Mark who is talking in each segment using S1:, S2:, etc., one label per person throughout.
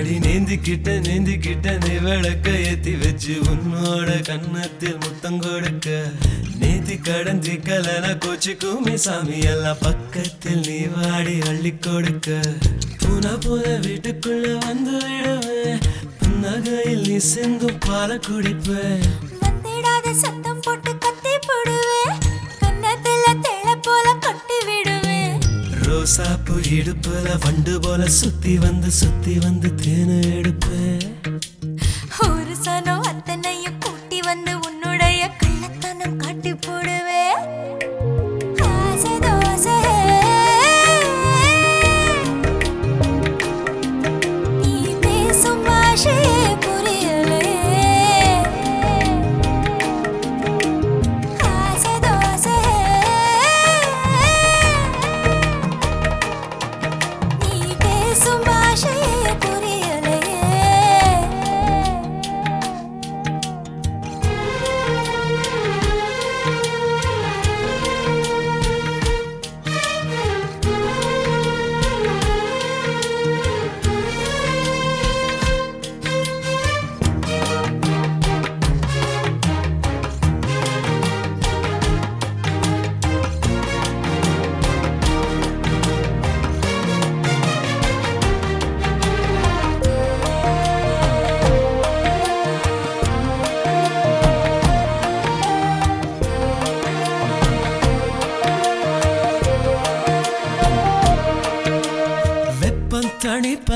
S1: அடி நீந்திக்கிட்ட நீந்திக்கிட்ட நீ விளக்க ஏத்தி வச்சு உன்னோட கன்னத்தில் முத்தம் கொடுக்க. நீதி கடந்தி கலன கோச்சு கூமி சாமி எல்லாம் பக்கத்தில் நீ வாடி அள்ளி கொடுக்க. புன புன வீட்டுக்குள்ள வந்து விடுவேன் புன்னகையில் நீ சிந்து பால குடிப்பேன்
S2: சத்தம்
S1: ரோசாப்பூ இடுப்புல வண்டு போல சுத்தி வந்து சுத்தி வந்து தேனை எடுப்பேன்.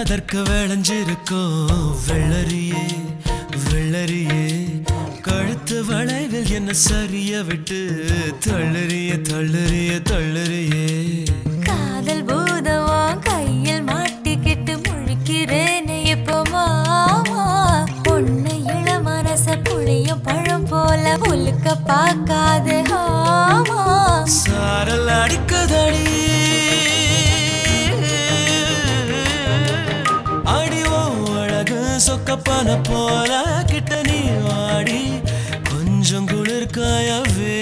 S1: தணிப்பதற்கு விளைஞ்சிருக்கும் வெள்ளரியே வெள்ளரியே கழுத்து வளைவில் என்ன சரிய விட்டு தள்ளறிய தள்ளறிய தள்ளறியே.
S2: காதல் பூதவா? கையில் மாட்டிக்கிட்டு முழிக்கிறேனே இப்போ மாமா. பொண்ணு இள மனச புளியும் பழம் போல உலுக்க
S1: பார்க்க சொக்கப்பன போல கிட்ட நீ வாடி. கொஞ்சம் குளிர்காயவே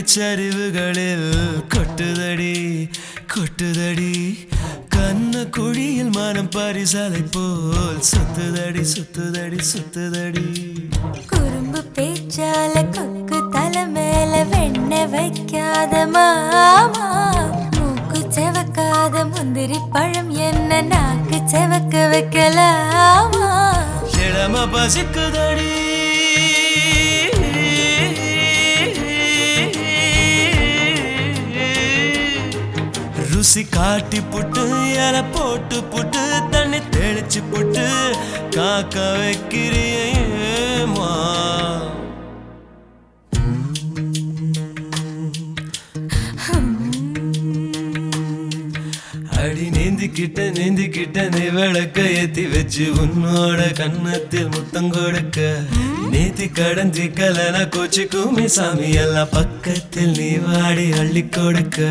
S1: அருவி இடைச்சரிவுகளில் கொட்டுதடி கொட்டுதடி. கண்ண குழியில் மனம் பரிசலை போல் சுத்துதடி சுத்துதடி சுத்துதடி.
S2: குறும்பு பேச்சால கொக்கு தலை மேல வெண்ண வைக்காத மாமா. மூக்கு செவக்காத முந்திரி பழம் என்ன நாக்கு செவக்க வைக்கலாமா?
S1: இளம பசிக்குதடி ஊசி காட்டி புட்டு இலை போட்டு புட்டு தண்ணி தெளிச்சு புட்டு காக்க வைக்கிறியேமா அடி நீந்திக்கிட்ட நீந்திக்கிட்ட நீ விளக்க ஏத்தி வச்சு உன்னோட கன்னத்தில் முத்தம் கொடுக்க. நீதி கடந்தி கலன கூமி சாமி எல்லாம் பக்கத்தில் நீ வாடி அள்ளி கொடுக்க.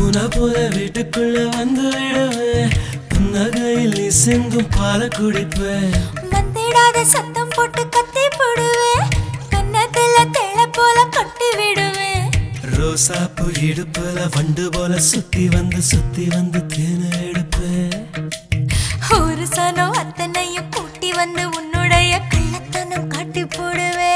S1: புன புன வீட்டுக்குள்ள வந்து விடுவேன் புன்னகையில் நீ சிந்தும் பால குடிப்பேன்
S2: வந்திடாத சத்தம் போட்டு கத்தி போடுவேன் கன்னத்துல தேள போல கொட்டி விடுவேன்
S1: ரோசாப்பூ இடுப்புல வண்டு போல சுத்தி வந்து சுத்தி வந்து தேனை எடுப்பேன்
S2: ஒரு சனம் அத்தனையும் கூட்டி வந்து உன்னுடைய கள்ளத்தனம் காட்டி கட்டி போடுவே.